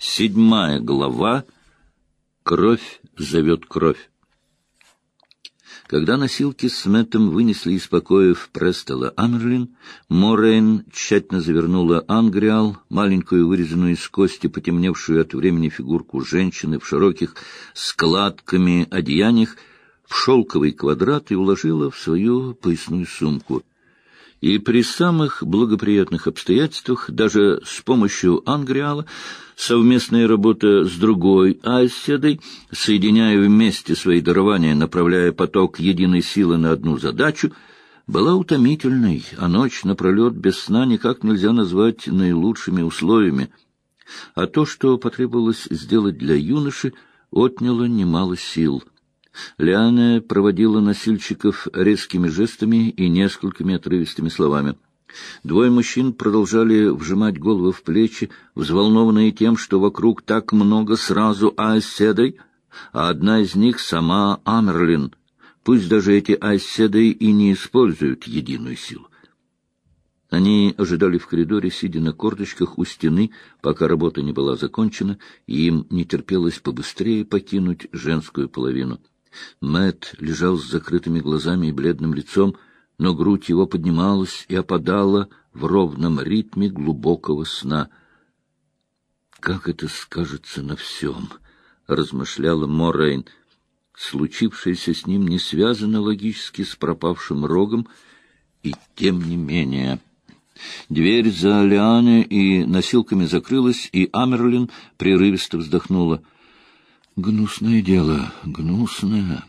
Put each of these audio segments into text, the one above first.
Седьмая глава. Кровь зовет кровь. Когда носилки с Мэттом вынесли из покоев Престола Амерлин, Морейн тщательно завернула Ангриал, маленькую вырезанную из кости, потемневшую от времени фигурку женщины в широких складками одеяниях, в шелковый квадрат и уложила в свою поясную сумку и при самых благоприятных обстоятельствах, даже с помощью Ангриала, совместная работа с другой Айседой, соединяя вместе свои дарования, направляя поток единой силы на одну задачу, была утомительной, а ночь напролет без сна никак нельзя назвать наилучшими условиями. А то, что потребовалось сделать для юноши, отняло немало сил — Лиана проводила носильщиков резкими жестами и несколькими отрывистыми словами. Двое мужчин продолжали вжимать головы в плечи, взволнованные тем, что вокруг так много сразу айседой, а одна из них — сама Амерлин. Пусть даже эти айседой и не используют единую силу. Они ожидали в коридоре, сидя на корточках у стены, пока работа не была закончена, и им не терпелось побыстрее покинуть женскую половину. Мэт лежал с закрытыми глазами и бледным лицом, но грудь его поднималась и опадала в ровном ритме глубокого сна. «Как это скажется на всем?» — размышляла Морейн. Случившееся с ним не связано логически с пропавшим рогом, и тем не менее... Дверь за Лиане и носилками закрылась, и Амерлин прерывисто вздохнула — Гнусное дело, гнусное.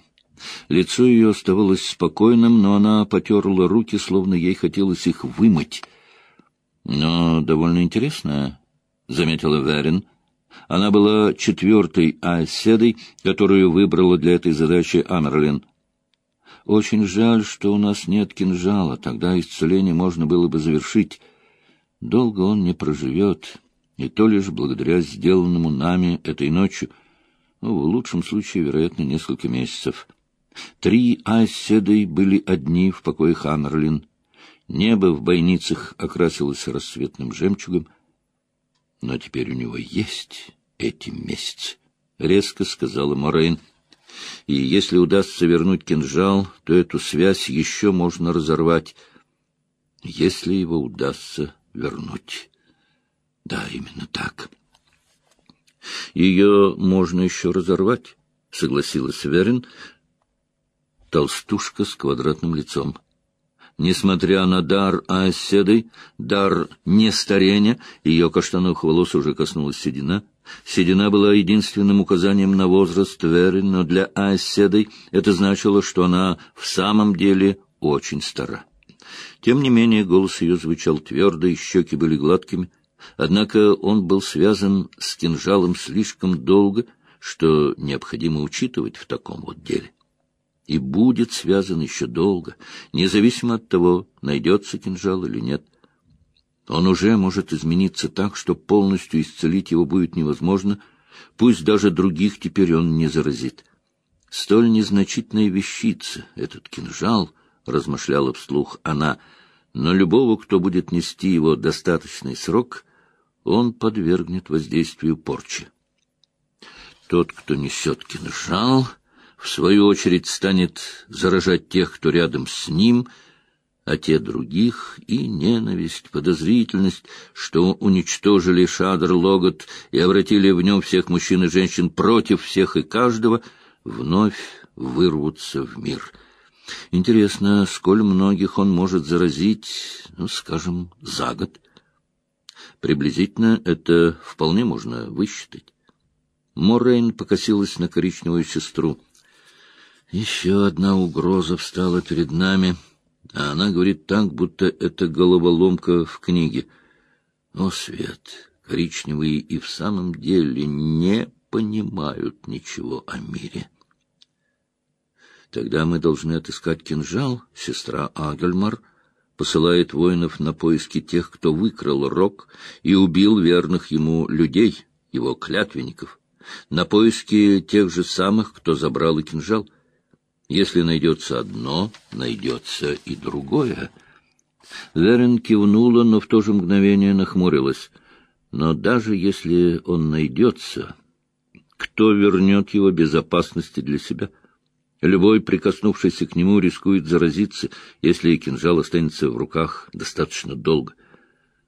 Лицо ее оставалось спокойным, но она потерла руки, словно ей хотелось их вымыть. Но довольно интересное, — заметила Верин. Она была четвертой оседой, которую выбрала для этой задачи Амерлин. Очень жаль, что у нас нет кинжала, тогда исцеление можно было бы завершить. Долго он не проживет, и то лишь благодаря сделанному нами этой ночью — ну, в лучшем случае, вероятно, несколько месяцев. Три оседой были одни в покое Хаммерлин. Небо в бойницах окрасилось рассветным жемчугом. Но теперь у него есть эти месяцы, — резко сказала Морейн. И если удастся вернуть кинжал, то эту связь еще можно разорвать, если его удастся вернуть. Да, именно так. Ее можно еще разорвать, — согласилась Верин, толстушка с квадратным лицом. Несмотря на дар оседой, дар нестарения, ее каштановых волос уже коснулась седина. Седина была единственным указанием на возраст Верин, но для оседой это значило, что она в самом деле очень стара. Тем не менее голос ее звучал твердо, и щеки были гладкими — Однако он был связан с кинжалом слишком долго, что необходимо учитывать в таком вот деле. И будет связан еще долго, независимо от того, найдется кинжал или нет. Он уже может измениться так, что полностью исцелить его будет невозможно, пусть даже других теперь он не заразит. Столь незначительная вещица, этот кинжал, — размышляла вслух она, — но любого, кто будет нести его достаточный срок — он подвергнет воздействию порчи. Тот, кто несет кинжал, в свою очередь станет заражать тех, кто рядом с ним, а те других, и ненависть, подозрительность, что уничтожили Шадр Логот и обратили в нем всех мужчин и женщин против всех и каждого, вновь вырвутся в мир. Интересно, сколь многих он может заразить, ну, скажем, за год? Приблизительно это вполне можно высчитать. Моррейн покосилась на коричневую сестру. Еще одна угроза встала перед нами, а она говорит так, будто это головоломка в книге. О, Свет, коричневые и в самом деле не понимают ничего о мире. Тогда мы должны отыскать кинжал, сестра Агельмар, посылает воинов на поиски тех, кто выкрал рог и убил верных ему людей, его клятвенников, на поиски тех же самых, кто забрал и кинжал. Если найдется одно, найдется и другое. Верен кивнула, но в то же мгновение нахмурилась. Но даже если он найдется, кто вернет его безопасности для себя? Любой, прикоснувшийся к нему, рискует заразиться, если кинжал останется в руках достаточно долго.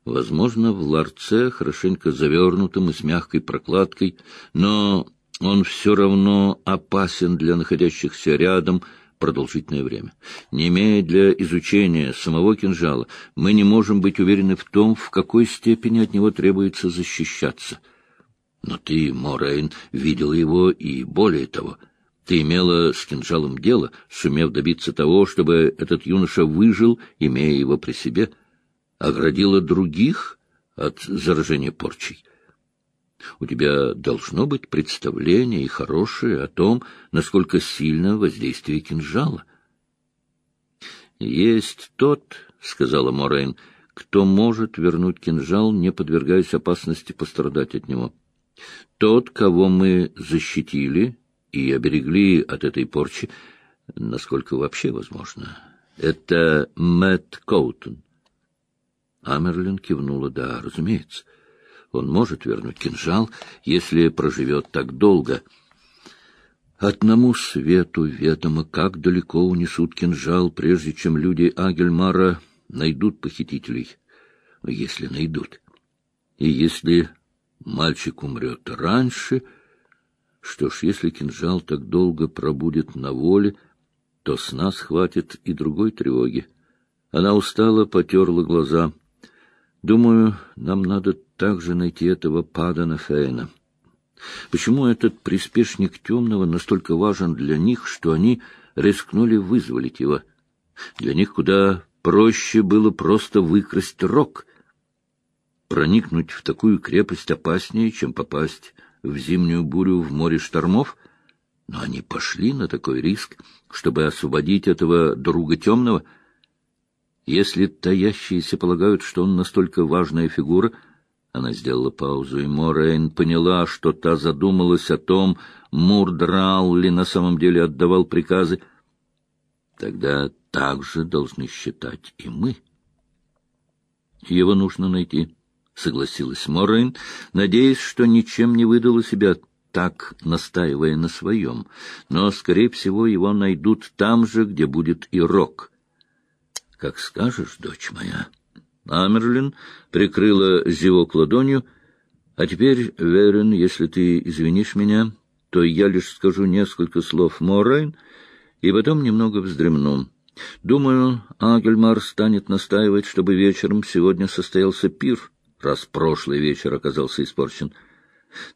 Возможно, в ларце, хорошенько завернутым и с мягкой прокладкой, но он все равно опасен для находящихся рядом продолжительное время. Не имея для изучения самого кинжала, мы не можем быть уверены в том, в какой степени от него требуется защищаться. Но ты, Морейн, видел его и более того. Ты имела с кинжалом дело, сумев добиться того, чтобы этот юноша выжил, имея его при себе — оградила других от заражения порчей. У тебя должно быть представление и хорошее о том, насколько сильно воздействие кинжала. «Есть тот, — сказала Морейн, — кто может вернуть кинжал, не подвергаясь опасности пострадать от него. Тот, кого мы защитили и оберегли от этой порчи, насколько вообще возможно, это Мэтт Коутон. Амерлин кивнула. «Да, разумеется. Он может вернуть кинжал, если проживет так долго». Одному свету ведомо, как далеко унесут кинжал, прежде чем люди Агельмара найдут похитителей, если найдут. И если мальчик умрет раньше, что ж, если кинжал так долго пробудет на воле, то с нас хватит и другой тревоги. Она устало потерла глаза — Думаю, нам надо также найти этого Падана Фейна. Почему этот приспешник темного настолько важен для них, что они рискнули вызволить его? Для них куда проще было просто выкрасть рог. Проникнуть в такую крепость опаснее, чем попасть в зимнюю бурю в море штормов. Но они пошли на такой риск, чтобы освободить этого друга темного — если таящиеся полагают, что он настолько важная фигура, она сделала паузу, и Морейн поняла, что та задумалась о том, Мурдрал ли на самом деле отдавал приказы. Тогда так же должны считать и мы. Его нужно найти, — согласилась Морейн, надеясь, что ничем не выдала себя, так настаивая на своем. Но, скорее всего, его найдут там же, где будет и Рок — как скажешь, дочь моя. Амерлин прикрыла зевок ладонью. А теперь, Верен, если ты извинишь меня, то я лишь скажу несколько слов Моррейн и потом немного вздремну. Думаю, Агельмар станет настаивать, чтобы вечером сегодня состоялся пир, раз прошлый вечер оказался испорчен.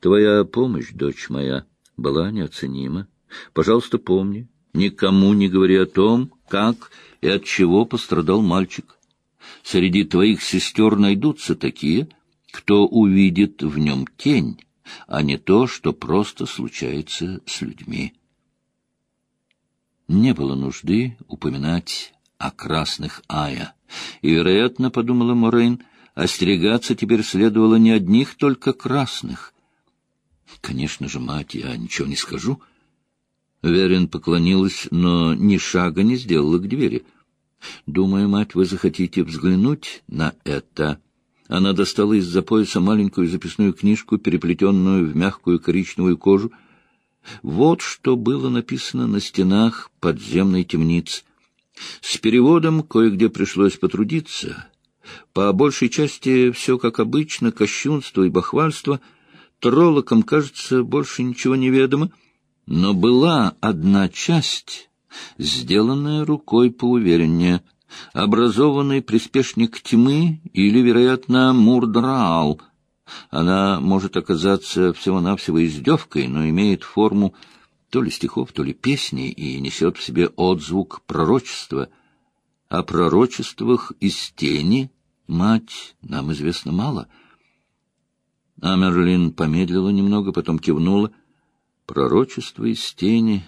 Твоя помощь, дочь моя, была неоценима. Пожалуйста, помни, никому не говори о том, как и от чего пострадал мальчик. Среди твоих сестер найдутся такие, кто увидит в нем тень, а не то, что просто случается с людьми. Не было нужды упоминать о красных Ая, и, вероятно, подумала Морейн, остерегаться теперь следовало не одних только красных. Конечно же, мать, я ничего не скажу, — Верин поклонилась, но ни шага не сделала к двери. «Думаю, мать, вы захотите взглянуть на это». Она достала из-за пояса маленькую записную книжку, переплетенную в мягкую коричневую кожу. Вот что было написано на стенах подземной темницы. С переводом кое-где пришлось потрудиться. По большей части все как обычно, кощунство и бахвальство. Троллокам, кажется, больше ничего не ведомо. Но была одна часть, сделанная рукой поувереннее, образованный приспешник тьмы или, вероятно, Мурдраал. Она может оказаться всего-навсего издевкой, но имеет форму то ли стихов, то ли песни и несет в себе отзвук пророчества. О пророчествах из тени, мать, нам известно мало. Амерлин помедлила немного, потом кивнула — Пророчества из тени,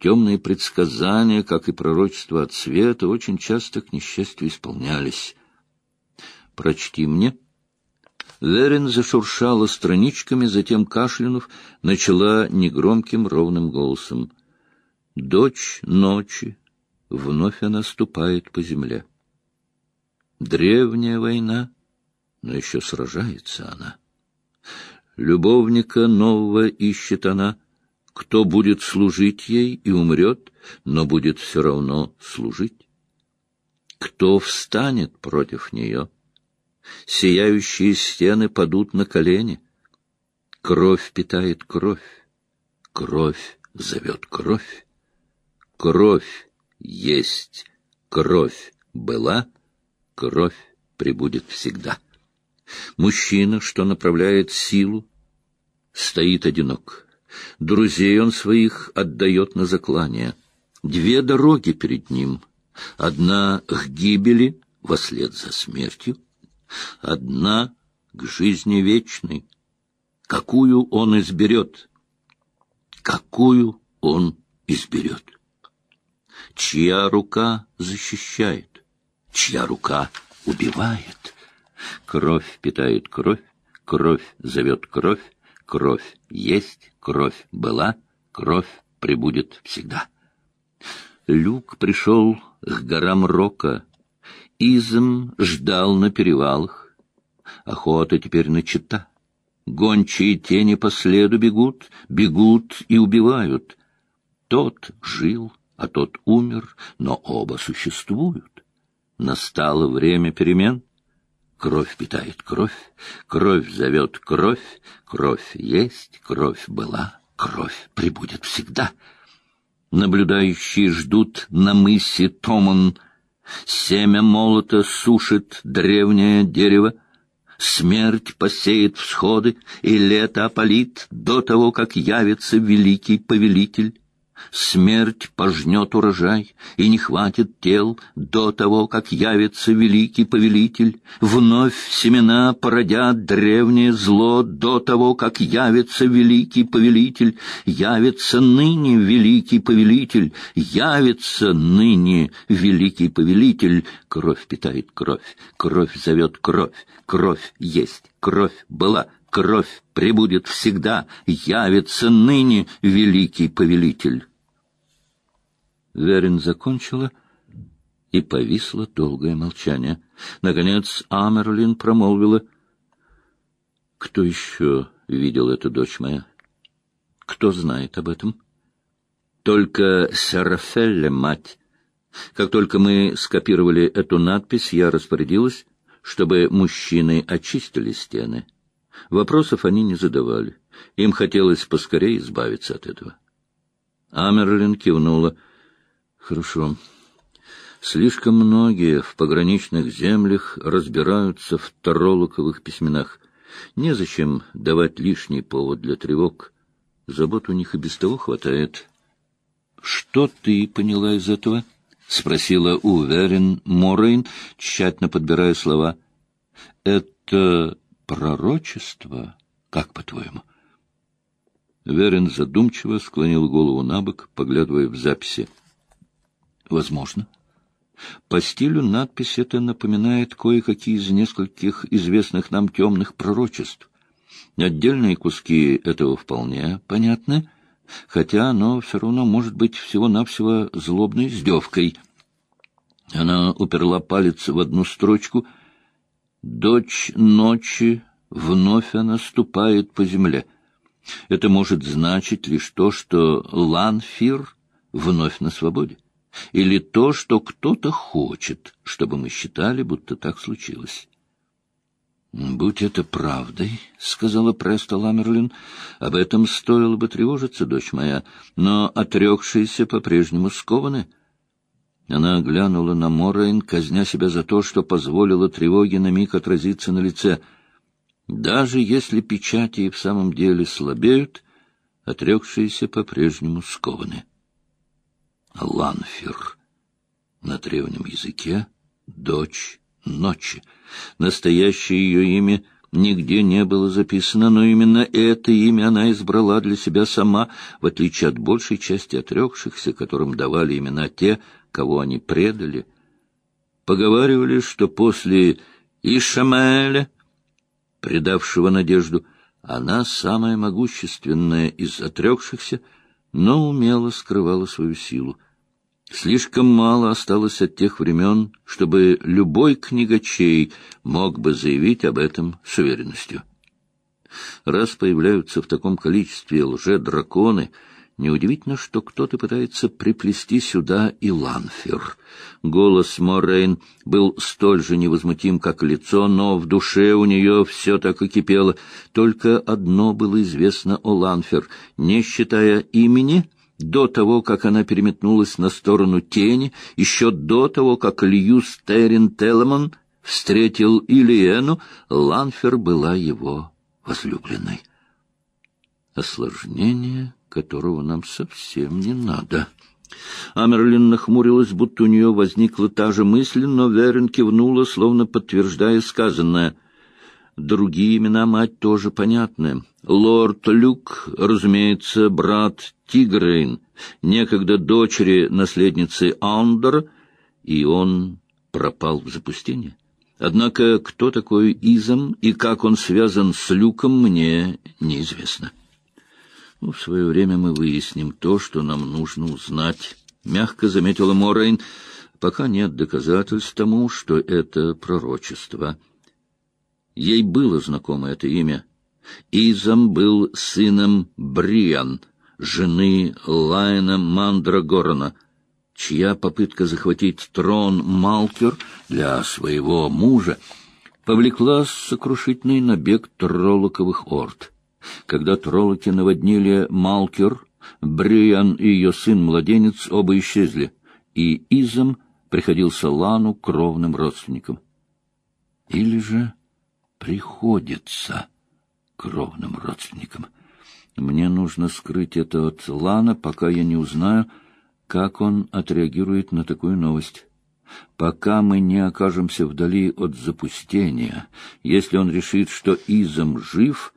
темные предсказания, как и пророчества от света, очень часто, к несчастью, исполнялись. «Прочти мне». Верин зашуршала страничками, затем кашлянув, начала негромким ровным голосом. «Дочь ночи, вновь она ступает по земле. Древняя война, но еще сражается она. Любовника нового ищет она, кто будет служить ей и умрет, но будет все равно служить. Кто встанет против нее? Сияющие стены падут на колени. Кровь питает кровь, кровь зовет кровь. Кровь есть, кровь была, кровь прибудет всегда. Мужчина, что направляет силу, стоит одинок. Друзей он своих отдает на заклание. Две дороги перед ним. Одна к гибели, вослед за смертью, одна к жизни вечной. Какую он изберет? Какую он изберет? Чья рука защищает? Чья рука убивает? Кровь питает кровь, кровь зовет кровь, кровь есть, кровь была, кровь прибудет всегда. Люк пришел к горам Рока. Изм ждал на перевалах. Охота теперь начата. Гончие тени по следу бегут, бегут и убивают. Тот жил, а тот умер, но оба существуют. Настало время перемен. Кровь питает кровь, кровь зовет кровь, кровь есть, кровь была, кровь прибудет всегда. Наблюдающие ждут на мысе Томан. Семя молота сушит древнее дерево, Смерть посеет всходы, и лето опалит до того, как явится великий повелитель. Смерть пожнет урожай, и не хватит тел до того, как явится великий повелитель. Вновь семена породят древнее зло до того, как явится великий повелитель. Явится ныне великий повелитель, явится ныне великий повелитель. Кровь питает кровь, кровь зовет кровь, кровь есть, кровь была, кровь прибудет всегда, явится ныне великий повелитель. Верин закончила, и повисло долгое молчание. Наконец Амерлин промолвила. — Кто еще видел эту дочь моя? Кто знает об этом? — Только Сарафелле, мать. Как только мы скопировали эту надпись, я распорядилась, чтобы мужчины очистили стены. Вопросов они не задавали. Им хотелось поскорее избавиться от этого. Амерлин кивнула — Хорошо. Слишком многие в пограничных землях разбираются в таролоковых письменах. Незачем давать лишний повод для тревог. Забот у них и без того хватает. — Что ты поняла из этого? — спросила Уверен Морейн, тщательно подбирая слова. — Это пророчество? Как по-твоему? Верин задумчиво склонил голову на бок, поглядывая в записи. — Возможно. По стилю надпись это напоминает кое-какие из нескольких известных нам темных пророчеств. Отдельные куски этого вполне понятны, хотя оно все равно может быть всего-навсего злобной издевкой. Она уперла палец в одну строчку. «Дочь ночи вновь она ступает по земле». Это может значить лишь то, что Ланфир вновь на свободе или то, что кто-то хочет, чтобы мы считали, будто так случилось. «Будь это правдой, — сказала Преста Ламерлин, — об этом стоило бы тревожиться, дочь моя, но отрекшиеся по-прежнему скованы». Она глянула на Моррейн, казня себя за то, что позволила тревоге на миг отразиться на лице. Даже если печати и в самом деле слабеют, отрекшиеся по-прежнему скованы. Ланфир. На древнем языке — дочь ночи. Настоящее ее имя нигде не было записано, но именно это имя она избрала для себя сама, в отличие от большей части отрекшихся, которым давали имена те, кого они предали. Поговаривали, что после Ишамаэля, предавшего надежду, она самая могущественная из отрекшихся — но умело скрывала свою силу. Слишком мало осталось от тех времен, чтобы любой книгачей мог бы заявить об этом с уверенностью. Раз появляются в таком количестве лже-драконы, неудивительно, что кто-то пытается приплести сюда и Ланфер. Голос Морейн был столь же невозмутим, как лицо, но в душе у нее все так и кипело. Только одно было известно о Ланфер, не считая имени — до того, как она переметнулась на сторону тени, еще до того, как Льюс Террин Телемон встретил Ильену, Ланфер была его возлюбленной. Осложнение, которого нам совсем не надо. Амерлин нахмурилась, будто у нее возникла та же мысль, но Верин кивнула, словно подтверждая сказанное. Другие имена мать тоже понятны. Лорд Люк, разумеется, брат Тигрейн, некогда дочери наследницы Андер, и он пропал в запустение. Однако кто такой Изам и как он связан с Люком, мне неизвестно. Ну, в свое время мы выясним то, что нам нужно узнать. Мягко заметила Морейн, пока нет доказательств тому, что это пророчество. Ей было знакомо это имя. Изам был сыном Бриан, жены Лайна Мандрагорона — чья попытка захватить трон Малкер для своего мужа повлекла сокрушительный набег троллоковых орд. Когда троллоки наводнили Малкер, Бриан и ее сын-младенец оба исчезли, и Изом приходился Лану кровным родственникам. Или же приходится кровным родственникам. Мне нужно скрыть это от Лана, пока я не узнаю, как он отреагирует на такую новость. Пока мы не окажемся вдали от запустения, если он решит, что Изом жив,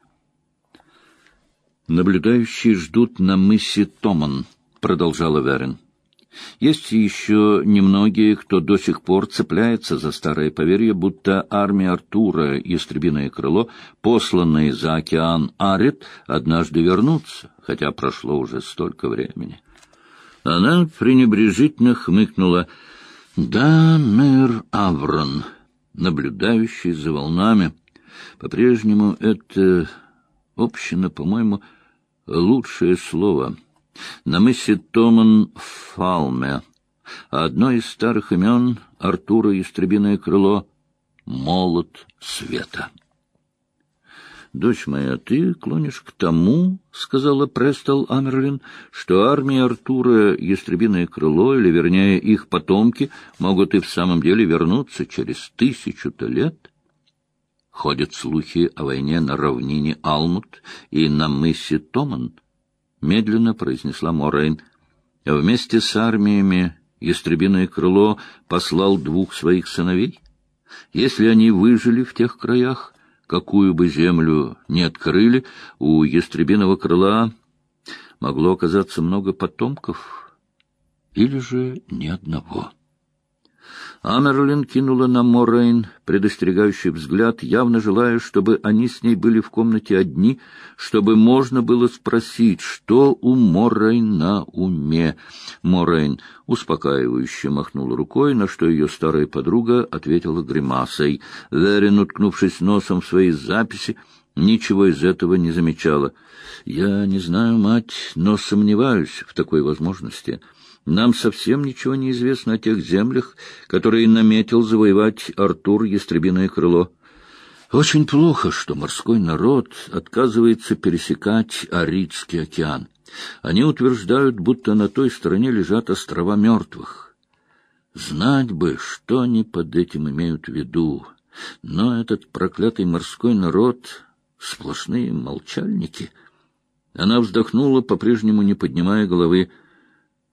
наблюдающие ждут на мысе Томан, продолжала Верен. Есть еще немногие, кто до сих пор цепляется за старое поверье, будто армия Артура, ястребиное крыло, посланные за океан Арит, однажды вернутся, хотя прошло уже столько времени. Она пренебрежительно хмыкнула. «Да, мэр Аврон, наблюдающий за волнами. По-прежнему это община, по-моему, лучшее слово. На мысе Томан Фалме. Одно из старых имен Артура Истребиное крыло — Молот Света». «Дочь моя, ты клонишь к тому, — сказала Престол Амерлин, — что армия Артура, ястребиное крыло, или, вернее, их потомки, могут и в самом деле вернуться через тысячу-то лет?» Ходят слухи о войне на равнине Алмут и на мысе Томан, — медленно произнесла Морейн. Вместе с армиями ястребиное крыло послал двух своих сыновей. Если они выжили в тех краях, какую бы землю ни открыли, у ястребиного крыла могло оказаться много потомков, или же ни одного. Амерлин кинула на Морейн предостерегающий взгляд, явно желая, чтобы они с ней были в комнате одни, чтобы можно было спросить, что у Морейн на уме. Морейн успокаивающе махнула рукой, на что ее старая подруга ответила гримасой. Верин, уткнувшись носом в свои записи, ничего из этого не замечала. «Я не знаю, мать, но сомневаюсь в такой возможности». Нам совсем ничего не известно о тех землях, которые наметил завоевать Артур Ястребиное крыло. Очень плохо, что морской народ отказывается пересекать Аридский океан. Они утверждают, будто на той стороне лежат острова мертвых. Знать бы, что они под этим имеют в виду. Но этот проклятый морской народ — сплошные молчальники. Она вздохнула, по-прежнему не поднимая головы.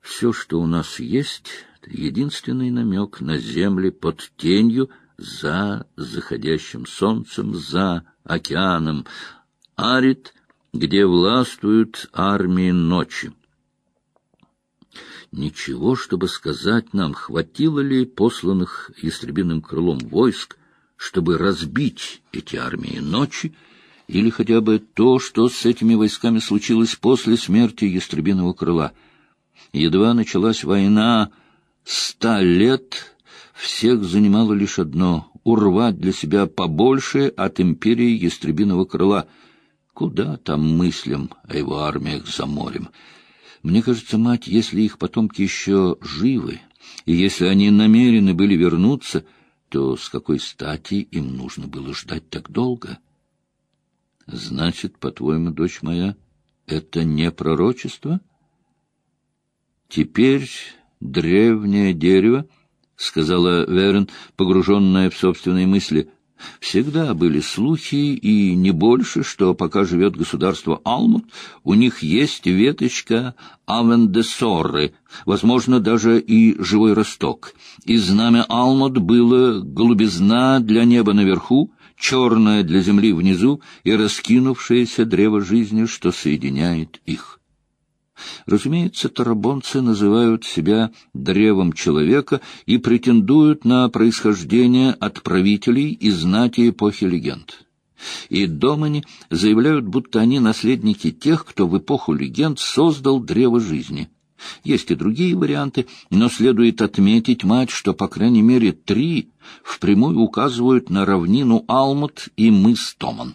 Все, что у нас есть, единственный намек на земли под тенью, за заходящим солнцем, за океаном, Арит, где властвуют армии ночи. Ничего, чтобы сказать нам, хватило ли посланных ястребиным крылом войск, чтобы разбить эти армии ночи, или хотя бы то, что с этими войсками случилось после смерти ястребиного крыла — Едва началась война, ста лет всех занимало лишь одно — урвать для себя побольше от империи Ястребиного крыла. Куда там мыслям о его армиях за морем? Мне кажется, мать, если их потомки еще живы, и если они намерены были вернуться, то с какой стати им нужно было ждать так долго? Значит, по-твоему, дочь моя, это не пророчество? Теперь древнее дерево, — сказала Верен, погруженная в собственные мысли, — Всегда были слухи, и не больше, что пока живет государство Алмут, у них есть веточка Авендесоры, возможно, даже и живой росток. И знамя Алмут было голубизна для неба наверху, черное для земли внизу и раскинувшееся древо жизни, что соединяет их. Разумеется, тарабонцы называют себя древом человека и претендуют на происхождение от правителей и знати эпохи легенд. И домани заявляют, будто они наследники тех, кто в эпоху легенд создал древо жизни. Есть и другие варианты, но следует отметить, мать, что по крайней мере три впрямую указывают на равнину Алмут и мыс Томан.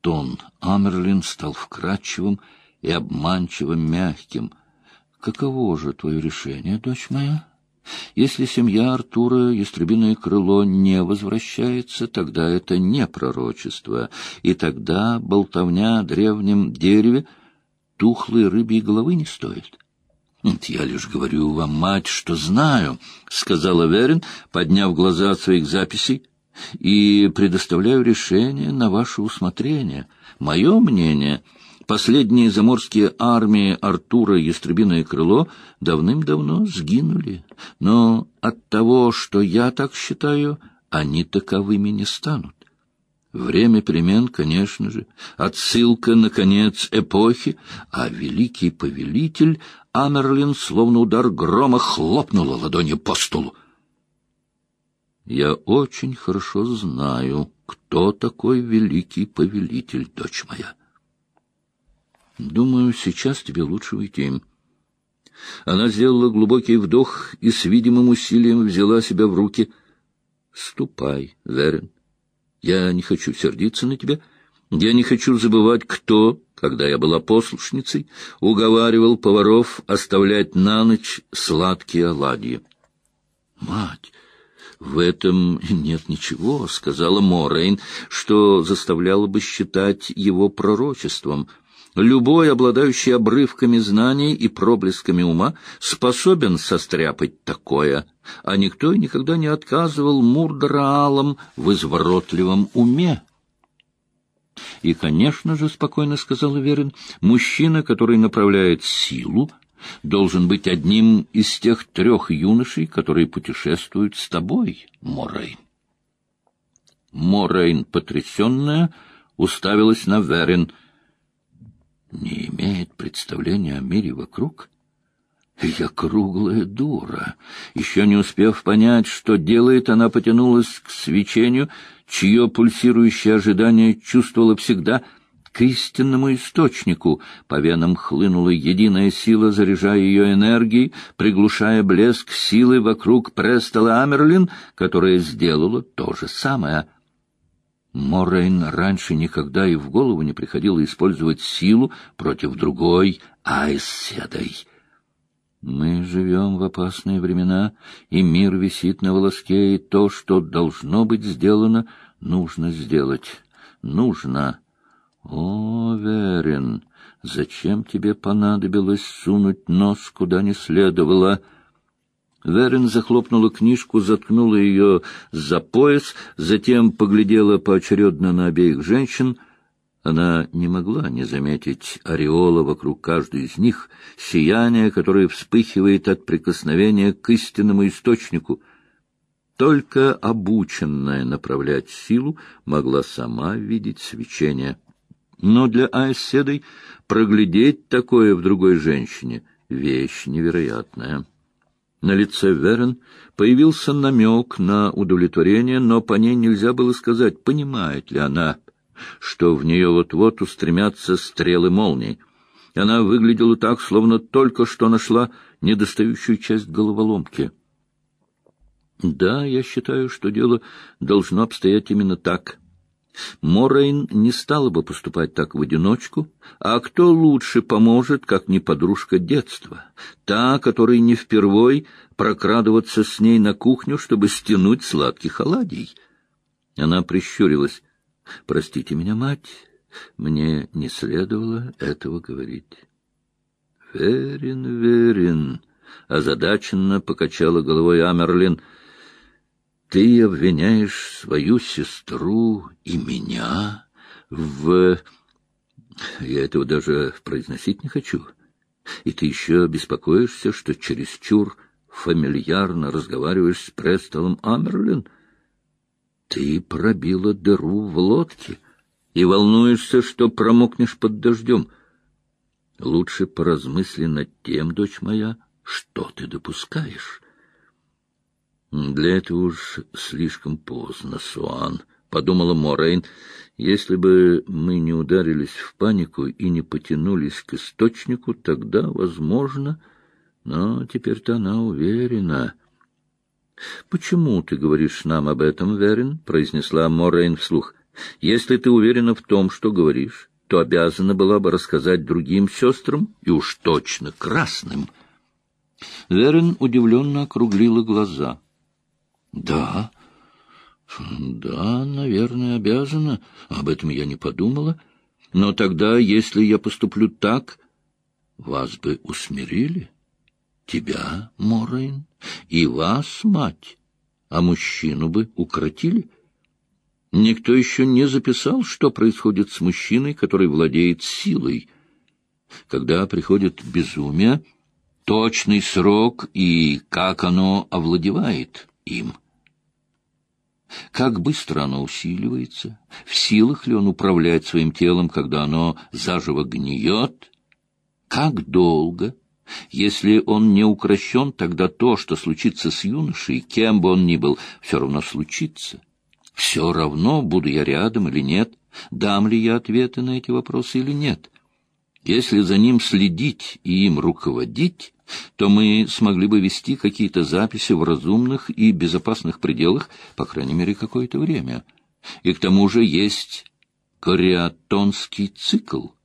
Тон Амерлин стал вкрадчивым, и обманчиво мягким. «Каково же твое решение, дочь моя?» Если семья Артура, ястребиное крыло, не возвращается, тогда это не пророчество, и тогда болтовня о древнем дереве тухлой рыбьей головы не стоит. — Я лишь говорю вам, мать, что знаю, — сказала Верин, подняв глаза от своих записей, — и предоставляю решение на ваше усмотрение. Мое мнение — Последние заморские армии Артура Ястребиное крыло давным-давно сгинули, но от того, что я так считаю, они таковыми не станут. Время перемен, конечно же, отсылка на конец эпохи, а великий повелитель Амерлин, словно удар грома, хлопнула ладонью по столу. Я очень хорошо знаю, кто такой великий повелитель, дочь моя. Думаю, сейчас тебе лучше уйти. Она сделала глубокий вдох и с видимым усилием взяла себя в руки. Ступай, Верен. Я не хочу сердиться на тебя. Я не хочу забывать, кто, когда я была послушницей, уговаривал поваров оставлять на ночь сладкие оладьи. Мать, в этом нет ничего, — сказала Морейн, — что заставляло бы считать его пророчеством — Любой, обладающий обрывками знаний и проблесками ума, способен состряпать такое, а никто и никогда не отказывал Мурдраалам в изворотливом уме. И, конечно же, — спокойно сказал Верин, — мужчина, который направляет силу, должен быть одним из тех трех юношей, которые путешествуют с тобой, Морейн. Морейн, потрясенная, уставилась на Верин — не имеет представления о мире вокруг? Я круглая дура. Еще не успев понять, что делает, она потянулась к свечению, чье пульсирующее ожидание чувствовала всегда к истинному источнику. По венам хлынула единая сила, заряжая ее энергией, приглушая блеск силы вокруг Престола Амерлин, которая сделала то же самое — Моррейн раньше никогда и в голову не приходило использовать силу против другой Айседой. Мы живем в опасные времена, и мир висит на волоске, и то, что должно быть сделано, нужно сделать. Нужно. О, Верин, зачем тебе понадобилось сунуть нос куда не следовало?» Верин захлопнула книжку, заткнула ее за пояс, затем поглядела поочередно на обеих женщин. Она не могла не заметить ореола вокруг каждой из них, сияние, которое вспыхивает от прикосновения к истинному источнику. Только обученная направлять силу могла сама видеть свечение. Но для Айседой проглядеть такое в другой женщине — вещь невероятная. На лице Верен появился намек на удовлетворение, но по ней нельзя было сказать, понимает ли она, что в нее вот-вот устремятся стрелы молний. Она выглядела так, словно только что нашла недостающую часть головоломки. Да, я считаю, что дело должно обстоять именно так. Морейн не стала бы поступать так в одиночку, а кто лучше поможет, как не подружка детства, та, которой не впервой прокрадываться с ней на кухню, чтобы стянуть сладких оладий. Она прищурилась. «Простите меня, мать, мне не следовало этого говорить». «Верен, верен», — озадаченно покачала головой Амерлин, — ты обвиняешь свою сестру и меня в... Я этого даже произносить не хочу. И ты еще беспокоишься, что чересчур фамильярно разговариваешь с Престолом Амерлин? Ты пробила дыру в лодке и волнуешься, что промокнешь под дождем. Лучше поразмысли над тем, дочь моя, что ты допускаешь. Для этого уж слишком поздно, Суан, — подумала Морейн. Если бы мы не ударились в панику и не потянулись к источнику, тогда, возможно... Но теперь-то она уверена. — Почему ты говоришь нам об этом, Верин? — произнесла Морейн вслух. — Если ты уверена в том, что говоришь, то обязана была бы рассказать другим сестрам, и уж точно красным. Верин удивленно округлила глаза — да, да, наверное, обязана. Об этом я не подумала. Но тогда, если я поступлю так, вас бы усмирили. Тебя, Морейн, и вас, мать, а мужчину бы укротили. Никто еще не записал, что происходит с мужчиной, который владеет силой. Когда приходит безумие, точный срок и как оно овладевает им. Как быстро оно усиливается? В силах ли он управлять своим телом, когда оно заживо гниет? Как долго? Если он не укращен, тогда то, что случится с юношей, кем бы он ни был, все равно случится. Все равно, буду я рядом или нет, дам ли я ответы на эти вопросы или нет. Если за ним следить и им руководить, то мы смогли бы вести какие-то записи в разумных и безопасных пределах, по крайней мере, какое-то время. И к тому же есть кориатонский цикл —